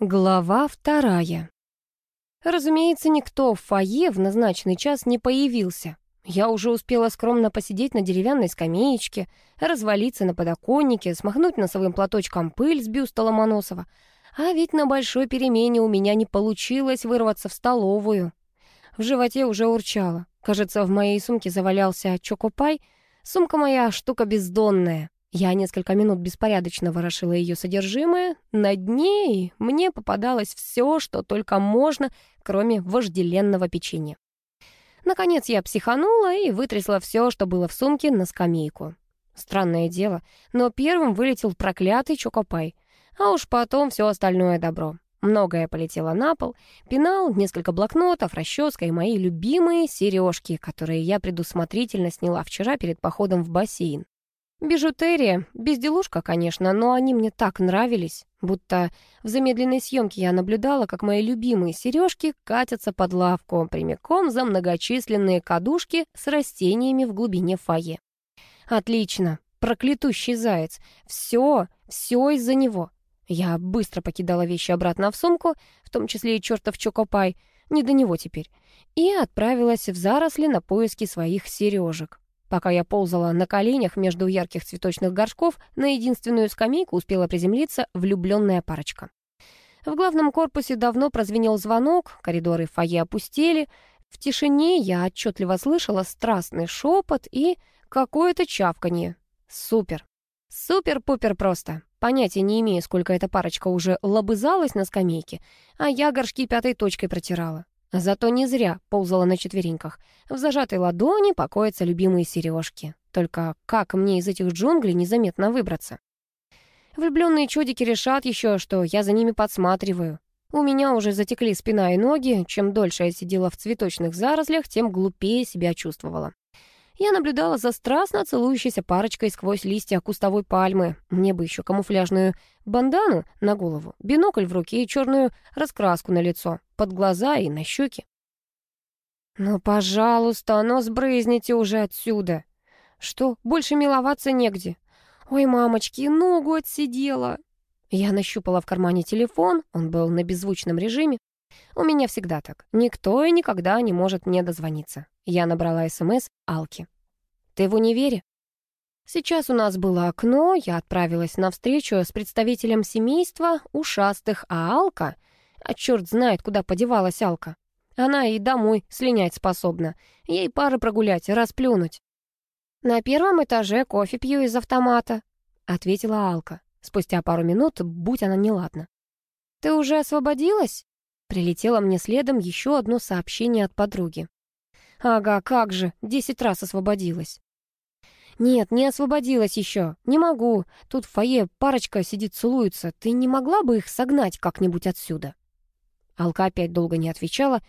Глава вторая. Разумеется, никто в фойе в назначенный час не появился. Я уже успела скромно посидеть на деревянной скамеечке, развалиться на подоконнике, смахнуть носовым платочком пыль с бюста Ломоносова. А ведь на большой перемене у меня не получилось вырваться в столовую. В животе уже урчало. Кажется, в моей сумке завалялся чокопай. Сумка моя штука бездонная. Я несколько минут беспорядочно ворошила ее содержимое. На дне мне попадалось все, что только можно, кроме вожделенного печенья. Наконец я психанула и вытрясла все, что было в сумке, на скамейку. Странное дело, но первым вылетел проклятый чокопай, а уж потом все остальное добро. Многое полетело на пол, пенал, несколько блокнотов, расческа и мои любимые сережки, которые я предусмотрительно сняла вчера перед походом в бассейн. Бижутерия, безделушка, конечно, но они мне так нравились, будто в замедленной съемке я наблюдала, как мои любимые сережки катятся под лавку прямиком за многочисленные кадушки с растениями в глубине фойе. Отлично, проклятущий заяц. Все, все из-за него. Я быстро покидала вещи обратно в сумку, в том числе и чертов чокопай, не до него теперь, и отправилась в заросли на поиски своих сережек. Пока я ползала на коленях между ярких цветочных горшков, на единственную скамейку успела приземлиться влюбленная парочка. В главном корпусе давно прозвенел звонок, коридоры фойе опустели. В тишине я отчетливо слышала страстный шепот и какое-то чавканье. Супер. Супер-пупер просто. Понятия не имею, сколько эта парочка уже лобызалась на скамейке, а я горшки пятой точкой протирала. Зато не зря ползала на четвереньках. В зажатой ладони покоятся любимые сережки. Только как мне из этих джунглей незаметно выбраться? Влюбленные чудики решат еще, что я за ними подсматриваю. У меня уже затекли спина и ноги. Чем дольше я сидела в цветочных зарослях, тем глупее себя чувствовала. Я наблюдала за страстно целующейся парочкой сквозь листья кустовой пальмы. Мне бы еще камуфляжную бандану на голову, бинокль в руке и черную раскраску на лицо, под глаза и на щеки. «Ну, пожалуйста, но сбрызните уже отсюда!» «Что, больше миловаться негде?» «Ой, мамочки, ногу отсидела!» Я нащупала в кармане телефон, он был на беззвучном режиме. У меня всегда так. Никто и никогда не может мне дозвониться. Я набрала СМС Алки. «Ты в универе?» Сейчас у нас было окно, я отправилась на встречу с представителем семейства ушастых, а Алка... А черт знает, куда подевалась Алка. Она и домой слинять способна. Ей пары прогулять, расплюнуть. «На первом этаже кофе пью из автомата», — ответила Алка. Спустя пару минут, будь она неладна. «Ты уже освободилась?» Прилетело мне следом еще одно сообщение от подруги. Ага, как же, десять раз освободилась. «Нет, не освободилась еще. Не могу. Тут в фойе парочка сидит целуется. Ты не могла бы их согнать как-нибудь отсюда?» Алка опять долго не отвечала.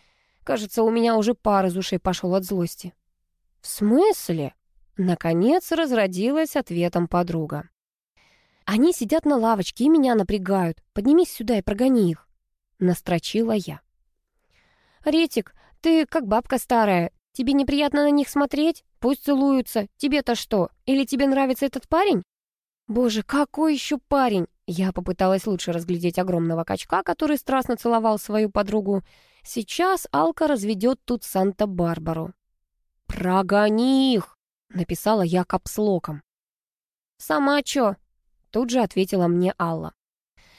Кажется, у меня уже пар из ушей пошел от злости. «В смысле?» Наконец разродилась ответом подруга. «Они сидят на лавочке и меня напрягают. Поднимись сюда и прогони их», — настрочила я. «Ретик, ты как бабка старая. Тебе неприятно на них смотреть? Пусть целуются. Тебе-то что? Или тебе нравится этот парень?» «Боже, какой еще парень?» Я попыталась лучше разглядеть огромного качка, который страстно целовал свою подругу. Сейчас Алка разведет тут Санта-Барбару. «Прогони их!» — написала я капслоком. «Сама чё?» — тут же ответила мне Алла.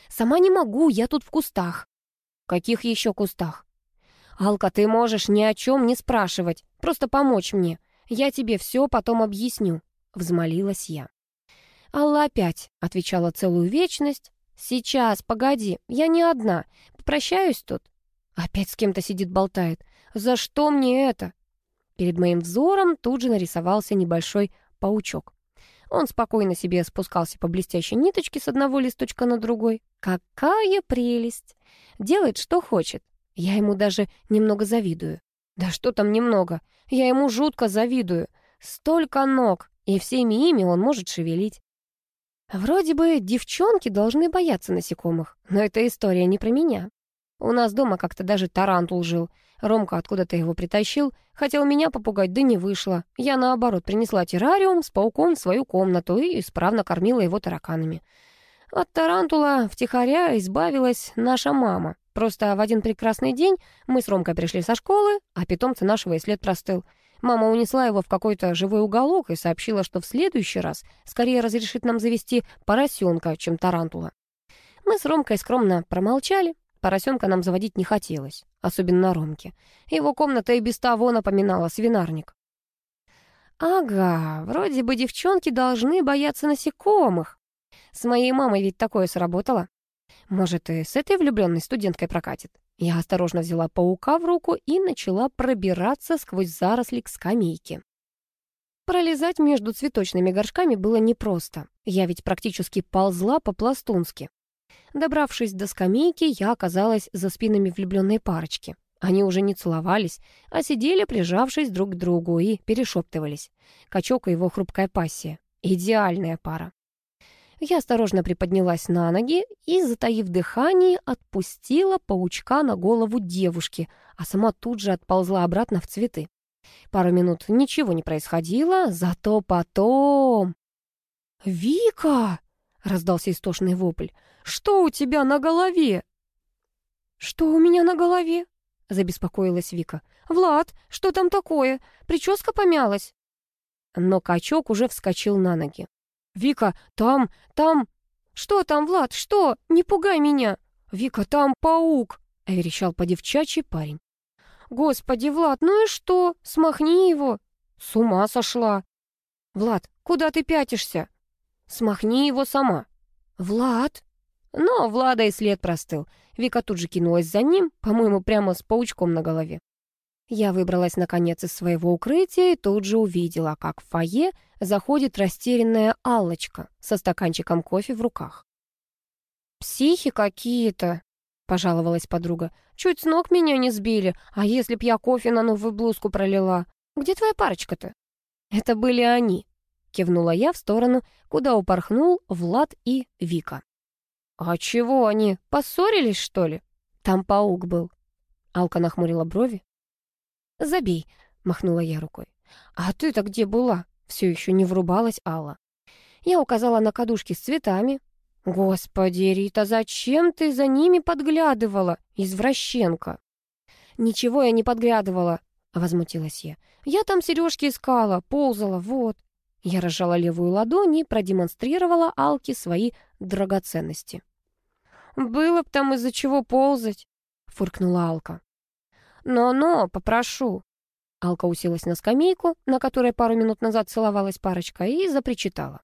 «Сама не могу, я тут в кустах». «Каких еще кустах?» «Алка, ты можешь ни о чем не спрашивать, просто помочь мне. Я тебе все потом объясню», — взмолилась я. Алла опять отвечала целую вечность. «Сейчас, погоди, я не одна. Попрощаюсь тут». Опять с кем-то сидит болтает. «За что мне это?» Перед моим взором тут же нарисовался небольшой паучок. Он спокойно себе спускался по блестящей ниточке с одного листочка на другой. Какая прелесть! Делает, что хочет. Я ему даже немного завидую. Да что там немного? Я ему жутко завидую. Столько ног, и всеми ими он может шевелить. Вроде бы девчонки должны бояться насекомых, но эта история не про меня. У нас дома как-то даже тарантул жил. Ромка откуда-то его притащил, хотел меня попугать, да не вышло. Я, наоборот, принесла террариум с пауком в свою комнату и исправно кормила его тараканами. От тарантула втихаря избавилась наша мама. Просто в один прекрасный день мы с Ромкой пришли со школы, а питомца нашего и след простыл. Мама унесла его в какой-то живой уголок и сообщила, что в следующий раз скорее разрешит нам завести поросенка, чем тарантула. Мы с Ромкой скромно промолчали. Поросенка нам заводить не хотелось, особенно Ромке. Его комната и без того напоминала свинарник. Ага, вроде бы девчонки должны бояться насекомых. С моей мамой ведь такое сработало. Может, и с этой влюбленной студенткой прокатит. Я осторожно взяла паука в руку и начала пробираться сквозь заросли к скамейке. Пролезать между цветочными горшками было непросто. Я ведь практически ползла по-пластунски. Добравшись до скамейки, я оказалась за спинами влюбленной парочки. Они уже не целовались, а сидели, прижавшись друг к другу, и перешептывались. Качок и его хрупкая пассия. Идеальная пара. Я осторожно приподнялась на ноги и, затаив дыхание, отпустила паучка на голову девушки, а сама тут же отползла обратно в цветы. Пару минут ничего не происходило, зато потом... «Вика!» — раздался истошный вопль. «Что у тебя на голове?» «Что у меня на голове?» — забеспокоилась Вика. «Влад, что там такое? Прическа помялась?» Но качок уже вскочил на ноги. «Вика, там, там...» «Что там, Влад, что? Не пугай меня!» «Вика, там паук!» — верещал по-девчачьи парень. «Господи, Влад, ну и что? Смахни его!» «С ума сошла!» «Влад, куда ты пятишься?» «Смахни его сама!» «Влад!» Но Влада и след простыл. Вика тут же кинулась за ним, по-моему, прямо с паучком на голове. Я выбралась, наконец, из своего укрытия и тут же увидела, как в фойе заходит растерянная Аллочка со стаканчиком кофе в руках. «Психи какие-то», — пожаловалась подруга. «Чуть с ног меня не сбили, а если б я кофе на новую блузку пролила? Где твоя парочка-то?» «Это были они», — кивнула я в сторону, куда упорхнул Влад и Вика. «А чего они, поссорились, что ли?» «Там паук был». Алка нахмурила брови. «Забей», — махнула я рукой. «А ты-то где была?» Все еще не врубалась Алла. Я указала на кадушки с цветами. «Господи, Рита, зачем ты за ними подглядывала, извращенка?» «Ничего я не подглядывала», — возмутилась я. «Я там сережки искала, ползала, вот». Я разжала левую ладонь и продемонстрировала Алке свои драгоценности. «Было б там из-за чего ползать», — фыркнула Алка. «Но-но, попрошу». Алка уселась на скамейку, на которой пару минут назад целовалась парочка, и запричитала.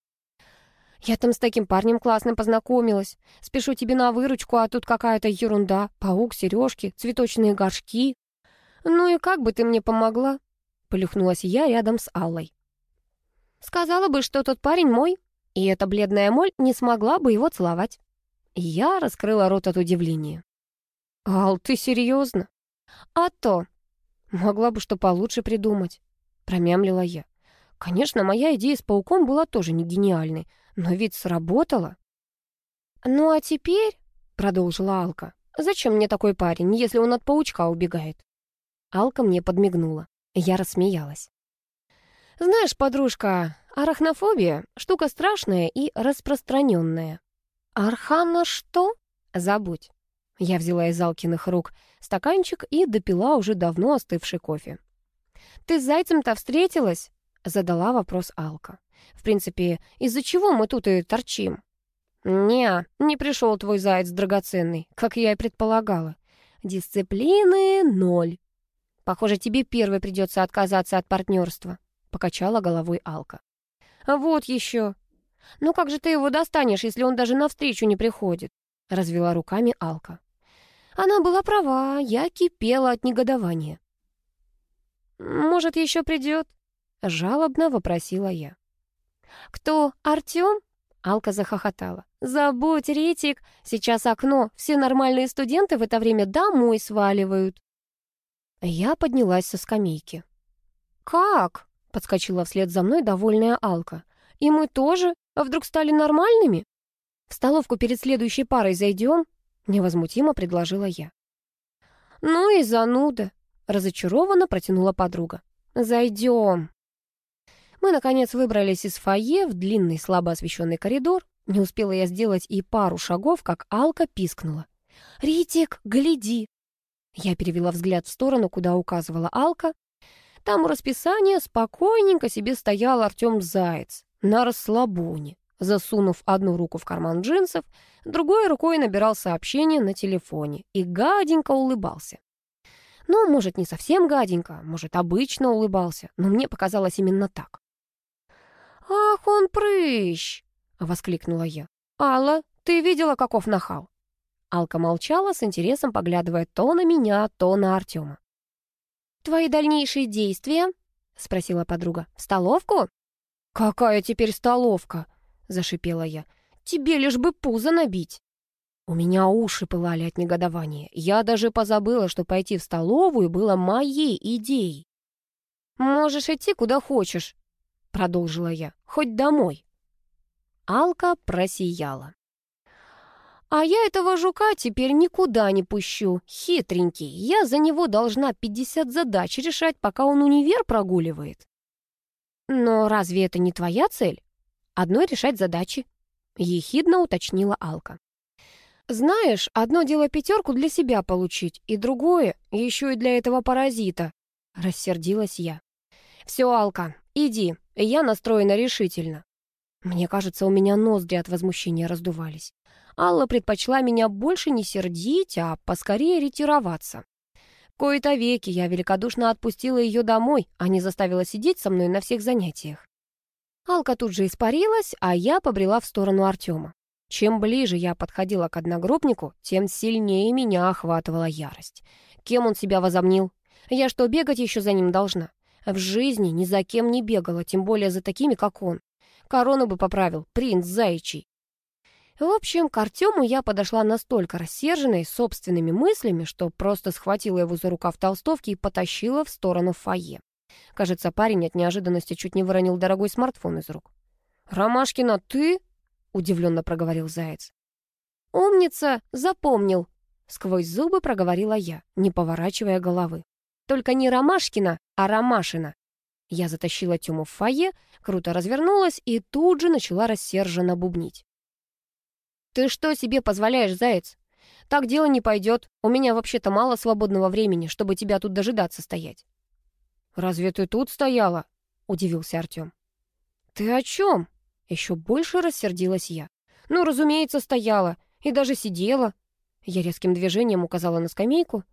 «Я там с таким парнем классным познакомилась. Спешу тебе на выручку, а тут какая-то ерунда. Паук, сережки, цветочные горшки. Ну и как бы ты мне помогла?» Полюхнулась я рядом с Аллой. «Сказала бы, что тот парень мой, и эта бледная моль не смогла бы его целовать». Я раскрыла рот от удивления. «Ал, ты серьезно?» «А то!» «Могла бы что получше придумать», — промямлила я. «Конечно, моя идея с пауком была тоже не гениальной, но ведь сработала». «Ну а теперь», — продолжила Алка, «зачем мне такой парень, если он от паучка убегает?» Алка мне подмигнула. Я рассмеялась. «Знаешь, подружка, арахнофобия — штука страшная и распространенная». «Архана что?» «Забудь». Я взяла из Алкиных рук стаканчик и допила уже давно остывший кофе. «Ты с зайцем-то встретилась?» — задала вопрос Алка. «В принципе, из-за чего мы тут и торчим?» «Не, не пришел твой заяц драгоценный, как я и предполагала. Дисциплины ноль. Похоже, тебе первой придется отказаться от партнерства», — покачала головой Алка. «Вот еще. Ну как же ты его достанешь, если он даже навстречу не приходит?» — развела руками Алка. Она была права, я кипела от негодования. «Может, еще придет?» — жалобно вопросила я. «Кто, Артем?» — Алка захохотала. «Забудь, Ритик, сейчас окно, все нормальные студенты в это время домой сваливают». Я поднялась со скамейки. «Как?» — подскочила вслед за мной довольная Алка. «И мы тоже? А вдруг стали нормальными? В столовку перед следующей парой зайдем?» Невозмутимо предложила я. «Ну и зануда!» — разочарованно протянула подруга. «Зайдем!» Мы, наконец, выбрались из фойе в длинный слабо освещенный коридор. Не успела я сделать и пару шагов, как Алка пискнула. «Ритик, гляди!» Я перевела взгляд в сторону, куда указывала Алка. Там у расписания спокойненько себе стоял Артем Заяц на расслабоне, засунув одну руку в карман джинсов, другой рукой набирал сообщение на телефоне и гаденько улыбался. Ну, может, не совсем гаденько, может, обычно улыбался, но мне показалось именно так. «Ах, он прыщ!» — воскликнула я. «Алла, ты видела, каков нахал?» Алка молчала, с интересом поглядывая то на меня, то на Артема. «Твои дальнейшие действия?» — спросила подруга. «В столовку?» «Какая теперь столовка?» — зашипела я. «Тебе лишь бы пузо набить». У меня уши пылали от негодования. Я даже позабыла, что пойти в столовую было моей идеей. «Можешь идти куда хочешь», — продолжила я, — «хоть домой». Алка просияла. «А я этого жука теперь никуда не пущу. Хитренький. Я за него должна 50 задач решать, пока он универ прогуливает». «Но разве это не твоя цель? Одной решать задачи», — ехидно уточнила Алка. «Знаешь, одно дело пятерку для себя получить, и другое еще и для этого паразита», — рассердилась я. «Все, Алка, иди, я настроена решительно». Мне кажется, у меня ноздри от возмущения раздувались. Алла предпочла меня больше не сердить, а поскорее ретироваться. Кои-то веки я великодушно отпустила ее домой, а не заставила сидеть со мной на всех занятиях. Алка тут же испарилась, а я побрела в сторону Артема. Чем ближе я подходила к одногруппнику, тем сильнее меня охватывала ярость. Кем он себя возомнил? Я что, бегать еще за ним должна? В жизни ни за кем не бегала, тем более за такими, как он. Корону бы поправил, принц Заячий. В общем, к Артему я подошла настолько рассерженной собственными мыслями, что просто схватила его за рукав толстовки и потащила в сторону фойе. Кажется, парень от неожиданности чуть не выронил дорогой смартфон из рук. «Ромашкина, ты?» — удивленно проговорил Заяц. «Умница, запомнил!» — сквозь зубы проговорила я, не поворачивая головы. «Только не Ромашкина, а Ромашина!» Я затащила Тему в фойе, круто развернулась и тут же начала рассерженно бубнить. «Ты что себе позволяешь, Заяц? Так дело не пойдет. У меня вообще-то мало свободного времени, чтобы тебя тут дожидаться стоять». «Разве ты тут стояла?» — удивился Артем. «Ты о чем?» Еще больше рассердилась я. Ну, разумеется, стояла и даже сидела. Я резким движением указала на скамейку.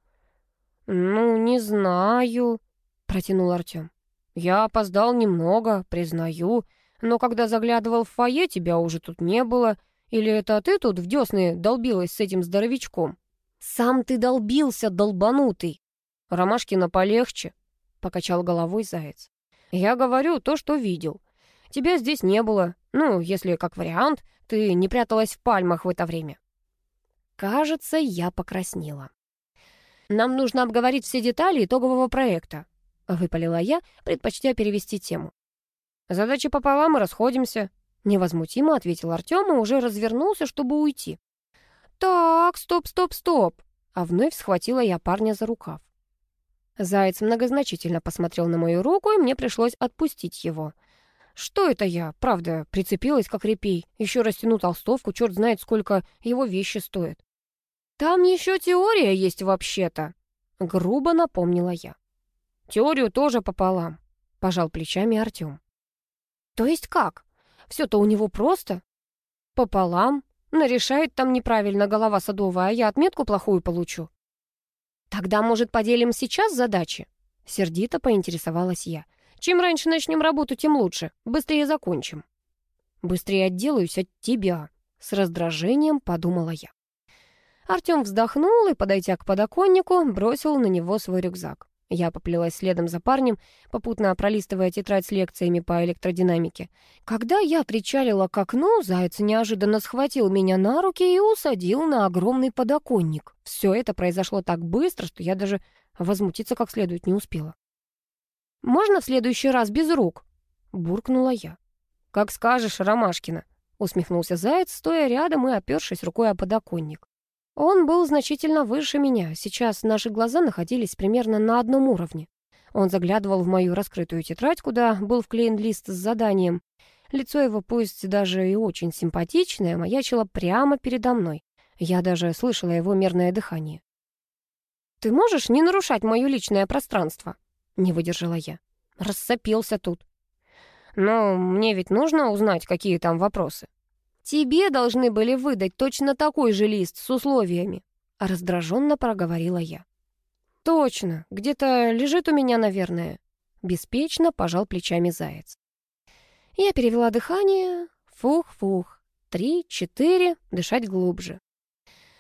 «Ну, не знаю», — протянул Артем. «Я опоздал немного, признаю, но когда заглядывал в фойе, тебя уже тут не было. Или это ты тут в десны долбилась с этим здоровячком?» «Сам ты долбился, долбанутый!» «Ромашкина полегче», — покачал головой заяц. «Я говорю то, что видел. Тебя здесь не было, ну, если, как вариант, ты не пряталась в пальмах в это время. Кажется, я покраснела. Нам нужно обговорить все детали итогового проекта, выпалила я, предпочтя перевести тему. Задачи пополам и расходимся, невозмутимо ответил Артем и уже развернулся, чтобы уйти. Так, стоп, стоп, стоп, а вновь схватила я парня за рукав. Заяц многозначительно посмотрел на мою руку, и мне пришлось отпустить его — что это я, правда, прицепилась как репей? Еще растяну толстовку, черт знает, сколько его вещи стоят. Там еще теория есть вообще-то, грубо напомнила я. Теорию тоже пополам, пожал плечами Артем. То есть как? Все-то у него просто. Пополам. Нарешает там неправильно голова садовая, а я отметку плохую получу. Тогда, может, поделим сейчас задачи? Сердито поинтересовалась я. Чем раньше начнем работу, тем лучше. Быстрее закончим. Быстрее отделаюсь от тебя, с раздражением подумала я. Артем вздохнул и, подойдя к подоконнику, бросил на него свой рюкзак. Я поплелась следом за парнем, попутно пролистывая тетрадь с лекциями по электродинамике. Когда я причалила к окну, заяц неожиданно схватил меня на руки и усадил на огромный подоконник. Все это произошло так быстро, что я даже возмутиться как следует не успела. «Можно в следующий раз без рук?» — буркнула я. «Как скажешь, Ромашкина», — усмехнулся Заяц, стоя рядом и опершись рукой о подоконник. Он был значительно выше меня, сейчас наши глаза находились примерно на одном уровне. Он заглядывал в мою раскрытую тетрадь, куда был вклеен лист с заданием. Лицо его, пусть даже и очень симпатичное, маячило прямо передо мной. Я даже слышала его мерное дыхание. «Ты можешь не нарушать мое личное пространство?» — не выдержала я. Рассопился тут. «Но мне ведь нужно узнать, какие там вопросы». «Тебе должны были выдать точно такой же лист с условиями», — раздраженно проговорила я. «Точно, где-то лежит у меня, наверное», — беспечно пожал плечами заяц. Я перевела дыхание. Фух-фух. Три, четыре. Дышать глубже.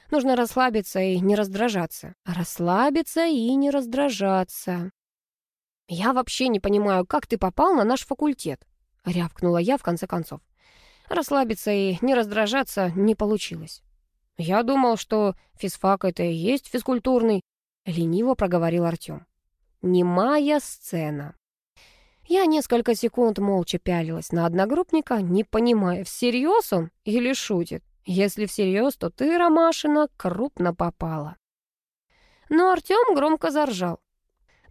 Нужно расслабиться и не раздражаться. Расслабиться и не раздражаться. «Я вообще не понимаю, как ты попал на наш факультет?» — рявкнула я в конце концов. Расслабиться и не раздражаться не получилось. «Я думал, что физфак — это и есть физкультурный», — лениво проговорил Артем. «Немая сцена». Я несколько секунд молча пялилась на одногруппника, не понимая, всерьез он или шутит. Если всерьез, то ты, Ромашина, крупно попала. Но Артем громко заржал.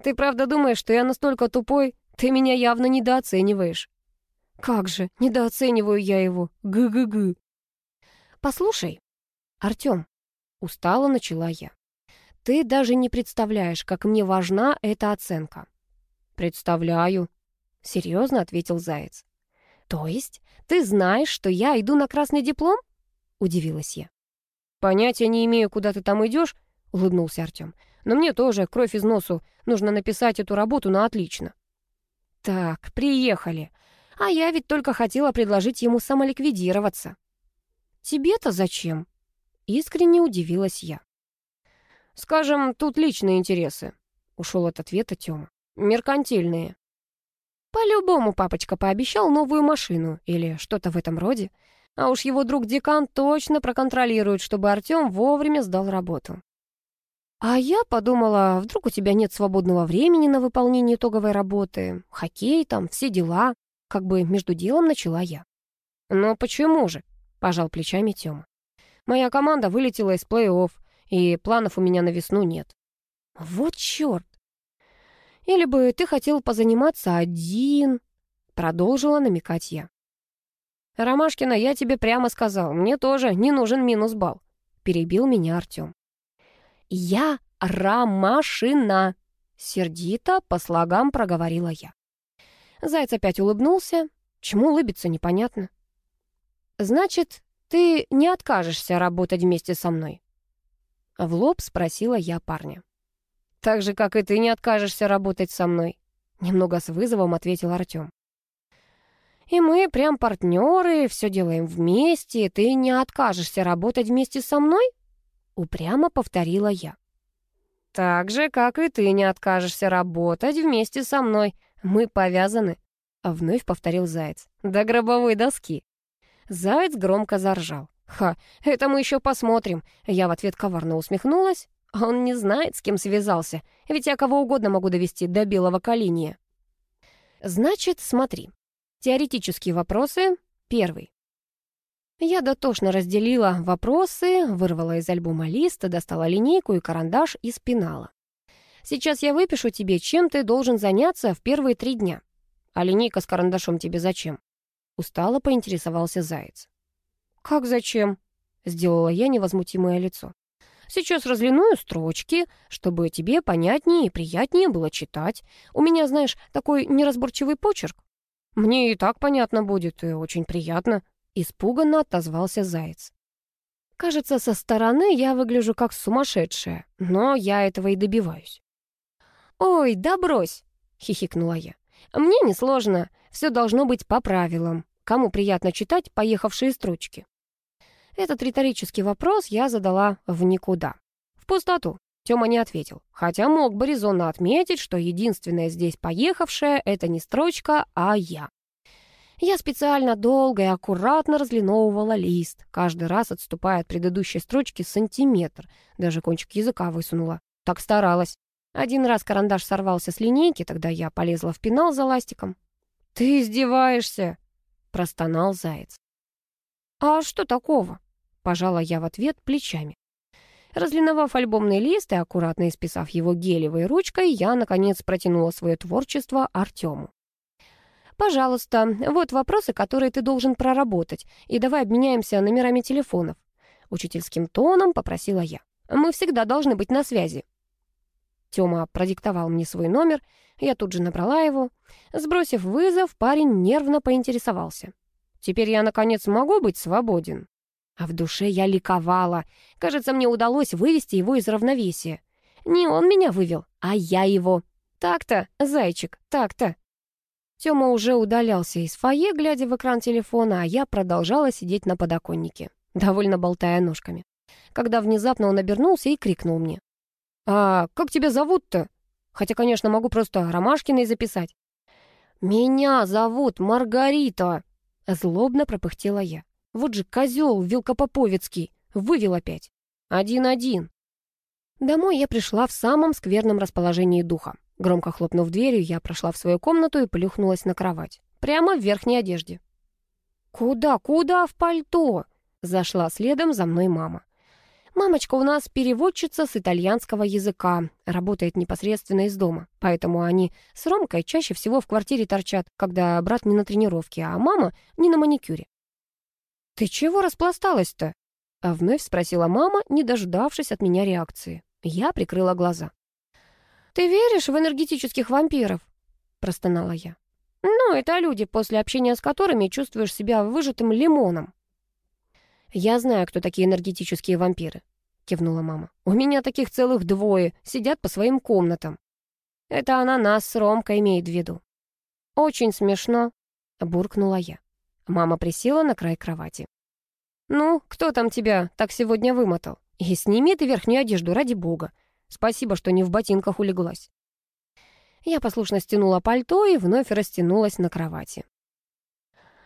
«Ты правда думаешь, что я настолько тупой? Ты меня явно недооцениваешь». «Как же, недооцениваю я его. Гы-гы-гы». «Послушай, Артем», — устало начала я, «ты даже не представляешь, как мне важна эта оценка». «Представляю», — серьезно ответил Заяц. «То есть ты знаешь, что я иду на красный диплом?» — удивилась я. «Понятия не имею, куда ты там идешь», — улыбнулся Артем. «Но мне тоже кровь из носу. Нужно написать эту работу на отлично». «Так, приехали. А я ведь только хотела предложить ему самоликвидироваться». «Тебе-то зачем?» — искренне удивилась я. «Скажем, тут личные интересы», — ушел от ответа Тёма. «Меркантильные». По-любому папочка пообещал новую машину или что-то в этом роде. А уж его друг-декан точно проконтролирует, чтобы Артем вовремя сдал работу. А я подумала, вдруг у тебя нет свободного времени на выполнение итоговой работы, хоккей там, все дела. Как бы между делом начала я. «Но почему же?» — пожал плечами Тёма. «Моя команда вылетела из плей-офф, и планов у меня на весну нет». «Вот чёрт! Или бы ты хотел позаниматься один?» Продолжила намекать я. «Ромашкина, я тебе прямо сказал, мне тоже не нужен минус балл», перебил меня Артем. «Я Ромашина», сердито по слогам проговорила я. Заяц опять улыбнулся. Чему улыбиться, непонятно. «Значит, ты не откажешься работать вместе со мной?» В лоб спросила я парня. Так же, как и ты не откажешься работать со мной», — немного с вызовом ответил Артем. «И мы прям партнеры, все делаем вместе, ты не откажешься работать вместе со мной?» Упрямо повторила я. «Так же, как и ты не откажешься работать вместе со мной. Мы повязаны», — вновь повторил Заяц. «До гробовой доски». Заяц громко заржал. «Ха, это мы еще посмотрим». Я в ответ коварно усмехнулась. Он не знает, с кем связался, ведь я кого угодно могу довести до белого коления. Значит, смотри. Теоретические вопросы. Первый. Я дотошно разделила вопросы, вырвала из альбома лист, достала линейку и карандаш из пенала. Сейчас я выпишу тебе, чем ты должен заняться в первые три дня. А линейка с карандашом тебе зачем? Устало поинтересовался Заяц. «Как зачем?» — сделала я невозмутимое лицо. Сейчас разлиную строчки, чтобы тебе понятнее и приятнее было читать. У меня, знаешь, такой неразборчивый почерк. Мне и так понятно будет, и очень приятно. Испуганно отозвался заяц. Кажется, со стороны я выгляжу как сумасшедшая, но я этого и добиваюсь. «Ой, да брось!» — хихикнула я. «Мне несложно, все должно быть по правилам. Кому приятно читать поехавшие строчки?» Этот риторический вопрос я задала в никуда. В пустоту. Тёма не ответил, хотя мог бы резонно отметить, что единственная здесь поехавшая — это не строчка, а я. Я специально долго и аккуратно разлиновывала лист, каждый раз отступая от предыдущей строчки сантиметр, даже кончик языка высунула. Так старалась. Один раз карандаш сорвался с линейки, тогда я полезла в пенал за ластиком. «Ты издеваешься?» — простонал заяц. «А что такого?» Пожала я в ответ плечами. Разлиновав альбомный лист и аккуратно исписав его гелевой ручкой, я, наконец, протянула свое творчество Артему. Пожалуйста, вот вопросы, которые ты должен проработать, и давай обменяемся номерами телефонов. Учительским тоном попросила я. Мы всегда должны быть на связи. Тёма продиктовал мне свой номер, я тут же набрала его. Сбросив вызов, парень нервно поинтересовался. «Теперь я, наконец, могу быть свободен?» А в душе я ликовала. Кажется, мне удалось вывести его из равновесия. Не он меня вывел, а я его. Так-то, зайчик, так-то. Тёма уже удалялся из фойе, глядя в экран телефона, а я продолжала сидеть на подоконнике, довольно болтая ножками. Когда внезапно он обернулся и крикнул мне. «А как тебя зовут-то? Хотя, конечно, могу просто Ромашкиной записать». «Меня зовут Маргарита!» Злобно пропыхтела я. Вот же козел Вилкопоповицкий. Вывел опять. Один-один. Домой я пришла в самом скверном расположении духа. Громко хлопнув дверью, я прошла в свою комнату и плюхнулась на кровать. Прямо в верхней одежде. «Куда, куда в пальто?» Зашла следом за мной мама. Мамочка у нас переводчица с итальянского языка, работает непосредственно из дома, поэтому они с Ромкой чаще всего в квартире торчат, когда брат не на тренировке, а мама не на маникюре. «Ты чего распласталась-то?» Вновь спросила мама, не дождавшись от меня реакции. Я прикрыла глаза. «Ты веришь в энергетических вампиров?» простонала я. «Ну, это люди, после общения с которыми чувствуешь себя выжатым лимоном». «Я знаю, кто такие энергетические вампиры», — кивнула мама. «У меня таких целых двое, сидят по своим комнатам». «Это она нас с Ромкой имеет в виду». «Очень смешно», — буркнула я. Мама присела на край кровати. «Ну, кто там тебя так сегодня вымотал? И сними ты верхнюю одежду, ради бога. Спасибо, что не в ботинках улеглась». Я послушно стянула пальто и вновь растянулась на кровати.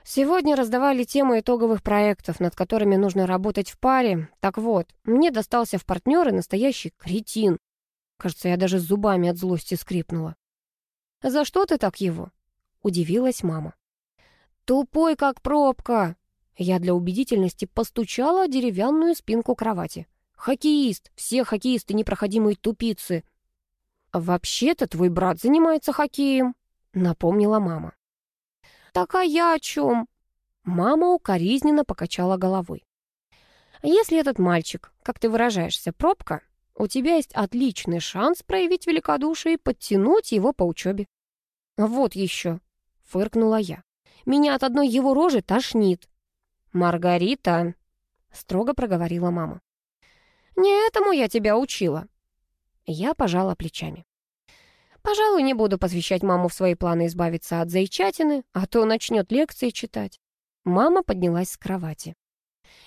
Сегодня раздавали тему итоговых проектов, над которыми нужно работать в паре. Так вот, мне достался в партнеры настоящий кретин. Кажется, я даже зубами от злости скрипнула. «За что ты так его?» — удивилась мама. «Тупой, как пробка!» Я для убедительности постучала деревянную спинку кровати. «Хоккеист! Все хоккеисты непроходимые тупицы!» «Вообще-то твой брат занимается хоккеем», — напомнила мама. «Так а я о чем?» Мама укоризненно покачала головой. «Если этот мальчик, как ты выражаешься, пробка, у тебя есть отличный шанс проявить великодушие и подтянуть его по учебе». «Вот еще», — фыркнула я. Меня от одной его рожи тошнит». «Маргарита», — строго проговорила мама. «Не этому я тебя учила». Я пожала плечами. «Пожалуй, не буду посвящать маму в свои планы избавиться от зайчатины, а то начнет лекции читать». Мама поднялась с кровати.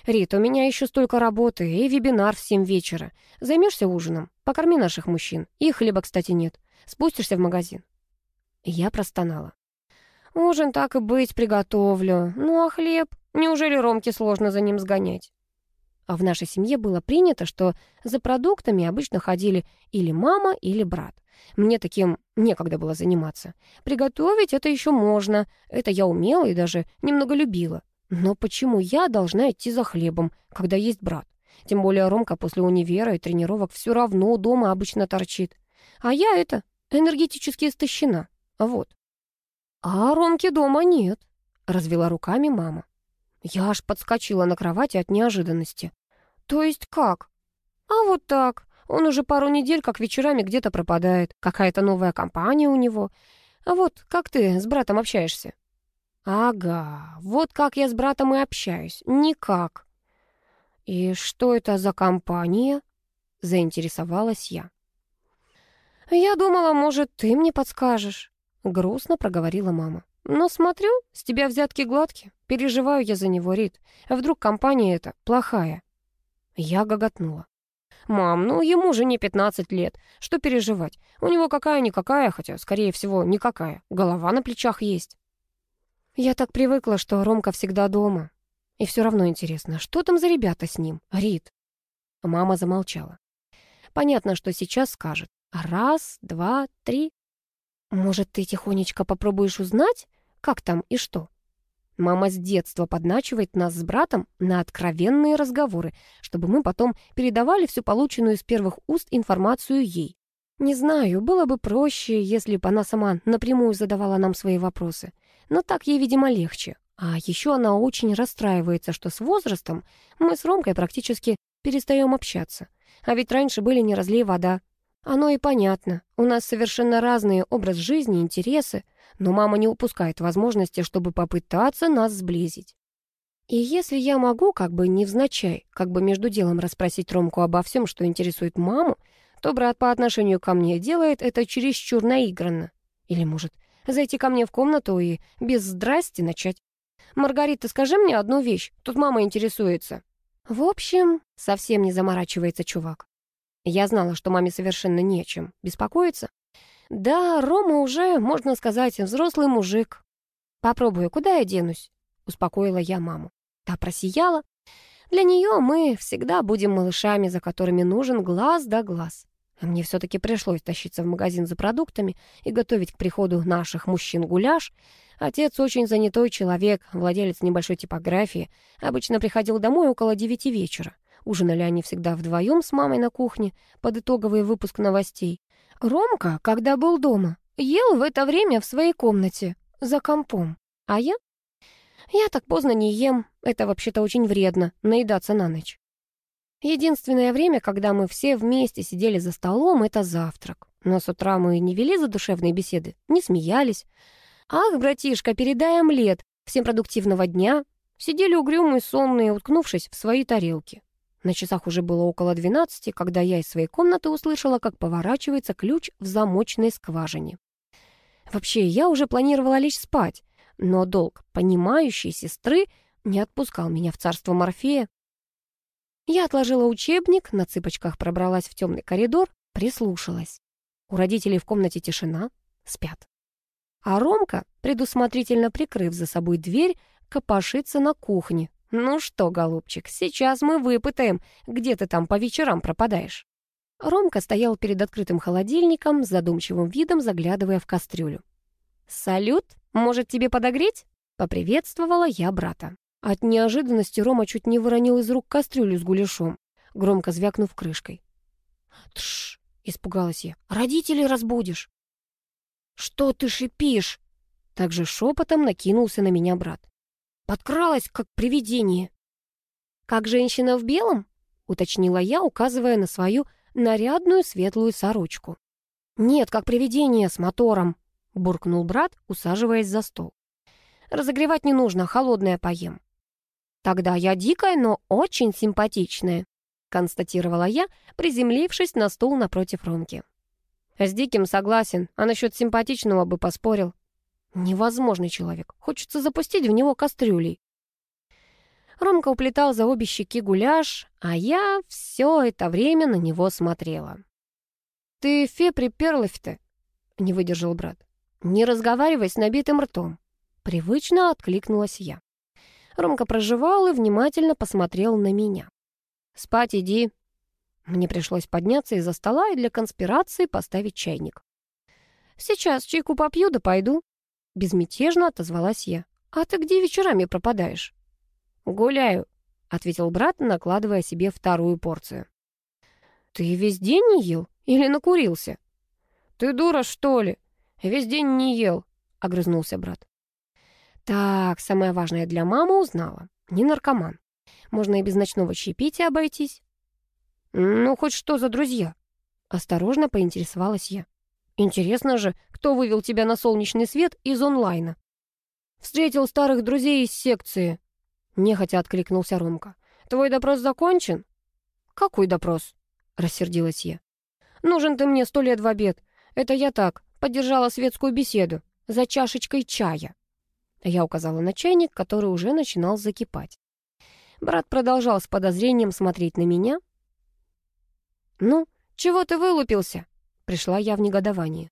«Рит, у меня еще столько работы и вебинар в семь вечера. Займешься ужином? Покорми наших мужчин. И хлеба, кстати, нет. Спустишься в магазин». Я простонала. Ужин так и быть приготовлю. Ну а хлеб? Неужели Ромке сложно за ним сгонять? А в нашей семье было принято, что за продуктами обычно ходили или мама, или брат. Мне таким некогда было заниматься. Приготовить это еще можно. Это я умела и даже немного любила. Но почему я должна идти за хлебом, когда есть брат? Тем более Ромка после универа и тренировок все равно дома обычно торчит. А я это, энергетически истощена. Вот. «А Ромки дома нет», — развела руками мама. Я аж подскочила на кровати от неожиданности. «То есть как?» «А вот так. Он уже пару недель как вечерами где-то пропадает. Какая-то новая компания у него. А вот как ты с братом общаешься?» «Ага, вот как я с братом и общаюсь. Никак». «И что это за компания?» — заинтересовалась я. «Я думала, может, ты мне подскажешь». Грустно проговорила мама. «Но смотрю, с тебя взятки гладкие. Переживаю я за него, Рит. А вдруг компания эта плохая?» Я гоготнула. «Мам, ну ему же не 15 лет. Что переживать? У него какая-никакая, хотя, скорее всего, никакая. Голова на плечах есть». Я так привыкла, что Ромка всегда дома. И все равно интересно, что там за ребята с ним, Рит? Мама замолчала. Понятно, что сейчас скажет. Раз, два, три. «Может, ты тихонечко попробуешь узнать, как там и что?» Мама с детства подначивает нас с братом на откровенные разговоры, чтобы мы потом передавали всю полученную из первых уст информацию ей. Не знаю, было бы проще, если бы она сама напрямую задавала нам свои вопросы. но так ей, видимо, легче. А еще она очень расстраивается, что с возрастом мы с Ромкой практически перестаем общаться. А ведь раньше были не разлей вода. Оно и понятно. У нас совершенно разные образ жизни, интересы, но мама не упускает возможности, чтобы попытаться нас сблизить. И если я могу, как бы невзначай, как бы между делом расспросить Ромку обо всем, что интересует маму, то брат по отношению ко мне делает это чересчур наигранно. Или, может, зайти ко мне в комнату и без «здрасти» начать. «Маргарита, скажи мне одну вещь, тут мама интересуется». В общем, совсем не заморачивается чувак. Я знала, что маме совершенно нечем беспокоиться. Да, Рома уже, можно сказать, взрослый мужик. Попробую, куда я денусь? Успокоила я маму. Та просияла. Для нее мы всегда будем малышами, за которыми нужен глаз да глаз. А мне все-таки пришлось тащиться в магазин за продуктами и готовить к приходу наших мужчин гуляш. Отец очень занятой человек, владелец небольшой типографии. Обычно приходил домой около девяти вечера. Ужинали они всегда вдвоем с мамой на кухне под итоговый выпуск новостей. Ромка, когда был дома, ел в это время в своей комнате, за компом. А я? Я так поздно не ем. Это вообще-то очень вредно, наедаться на ночь. Единственное время, когда мы все вместе сидели за столом, это завтрак. Но с утра мы не вели задушевные беседы, не смеялись. «Ах, братишка, передай омлет! Всем продуктивного дня!» Сидели угрюмые, сонные, уткнувшись в свои тарелки. На часах уже было около двенадцати, когда я из своей комнаты услышала, как поворачивается ключ в замочной скважине. Вообще, я уже планировала лечь спать, но долг понимающей сестры не отпускал меня в царство Морфея. Я отложила учебник, на цыпочках пробралась в темный коридор, прислушалась. У родителей в комнате тишина, спят. А Ромка, предусмотрительно прикрыв за собой дверь, копошится на кухне. «Ну что, голубчик, сейчас мы выпытаем, где ты там по вечерам пропадаешь». Ромка стоял перед открытым холодильником с задумчивым видом, заглядывая в кастрюлю. «Салют, может, тебе подогреть?» — поприветствовала я брата. От неожиданности Рома чуть не выронил из рук кастрюлю с гуляшом, громко звякнув крышкой. «Тш!» — испугалась я. «Родителей разбудишь!» «Что ты шипишь?» Также шепотом накинулся на меня брат. Подкралась, как привидение. «Как женщина в белом?» — уточнила я, указывая на свою нарядную светлую сорочку. «Нет, как привидение с мотором», — буркнул брат, усаживаясь за стол. «Разогревать не нужно, холодное поем». «Тогда я дикая, но очень симпатичная», — констатировала я, приземлившись на стул напротив Ромки. «С диким согласен, а насчет симпатичного бы поспорил». «Невозможный человек, хочется запустить в него кастрюлей». Ромка уплетал за обе щеки гуляш, а я все это время на него смотрела. «Ты фе приперлась-то?» — не выдержал брат. «Не разговаривай с набитым ртом». Привычно откликнулась я. Ромка проживал и внимательно посмотрел на меня. «Спать иди». Мне пришлось подняться из-за стола и для конспирации поставить чайник. «Сейчас чайку попью да пойду», — безмятежно отозвалась я. «А ты где вечерами пропадаешь?» «Гуляю», — ответил брат, накладывая себе вторую порцию. «Ты весь день не ел или накурился?» «Ты дура, что ли? Весь день не ел», — огрызнулся брат. Так, самое важное для мамы узнала. Не наркоман. Можно и без ночного чаепития обойтись. Ну, хоть что за друзья? Осторожно поинтересовалась я. Интересно же, кто вывел тебя на солнечный свет из онлайна? Встретил старых друзей из секции. Нехотя откликнулся Ромка. Твой допрос закончен? Какой допрос? Рассердилась я. Нужен ты мне сто лет в обед. Это я так, поддержала светскую беседу. За чашечкой чая. Я указала на чайник, который уже начинал закипать. Брат продолжал с подозрением смотреть на меня. «Ну, чего ты вылупился?» Пришла я в негодование.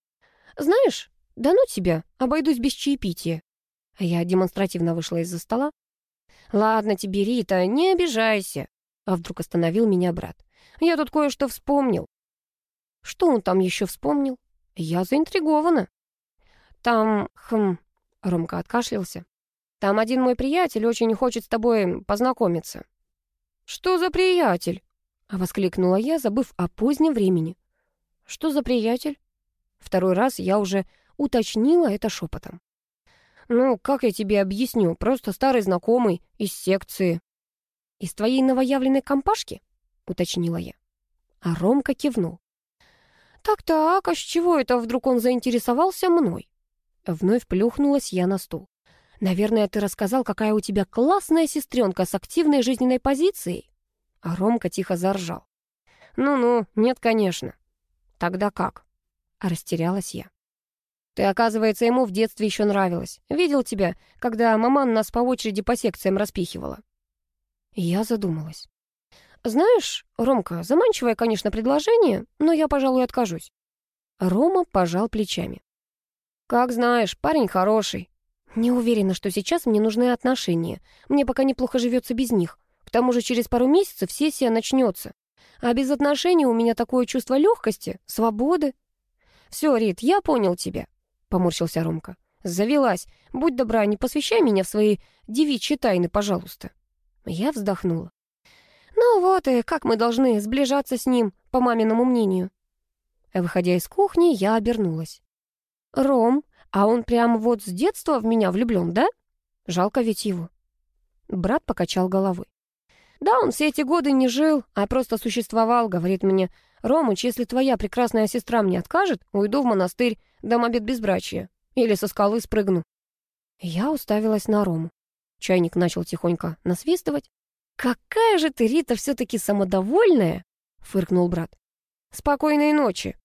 «Знаешь, да ну тебя, обойдусь без чаепития». Я демонстративно вышла из-за стола. «Ладно тебе, Рита, не обижайся», а вдруг остановил меня брат. «Я тут кое-что вспомнил». «Что он там еще вспомнил?» «Я заинтригована». «Там, хм, Ромка откашлялся. «Там один мой приятель очень хочет с тобой познакомиться». «Что за приятель?» — воскликнула я, забыв о позднем времени. «Что за приятель?» Второй раз я уже уточнила это шепотом. Ну, как я тебе объясню? Просто старый знакомый из секции». «Из твоей новоявленной компашки?» — уточнила я. А Ромка кивнул. «Так-так, а с чего это вдруг он заинтересовался мной?» Вновь плюхнулась я на стул. «Наверное, ты рассказал, какая у тебя классная сестренка с активной жизненной позицией?» А Ромка тихо заржал. «Ну-ну, нет, конечно». «Тогда как?» Растерялась я. «Ты, оказывается, ему в детстве еще нравилась. Видел тебя, когда маман нас по очереди по секциям распихивала». Я задумалась. «Знаешь, Ромка, заманчивое, конечно, предложение, но я, пожалуй, откажусь». Рома пожал плечами. «Как знаешь, парень хороший. Не уверена, что сейчас мне нужны отношения. Мне пока неплохо живется без них. К тому же через пару месяцев сессия начнется. А без отношений у меня такое чувство легкости, свободы. Все, Рит, я понял тебя», — поморщился Ромка. «Завелась. Будь добра, не посвящай меня в свои девичьи тайны, пожалуйста». Я вздохнула. Ну вот и как мы должны сближаться с ним, по маминому мнению. Выходя из кухни, я обернулась. «Ром, а он прямо вот с детства в меня влюблен, да? Жалко ведь его». Брат покачал головой. «Да, он все эти годы не жил, а просто существовал, говорит мне. Ромыч, если твоя прекрасная сестра мне откажет, уйду в монастырь, дам обед безбрачия. Или со скалы спрыгну». Я уставилась на Рому. Чайник начал тихонько насвистывать. «Какая же ты, Рита, все-таки самодовольная!» — фыркнул брат. «Спокойной ночи!»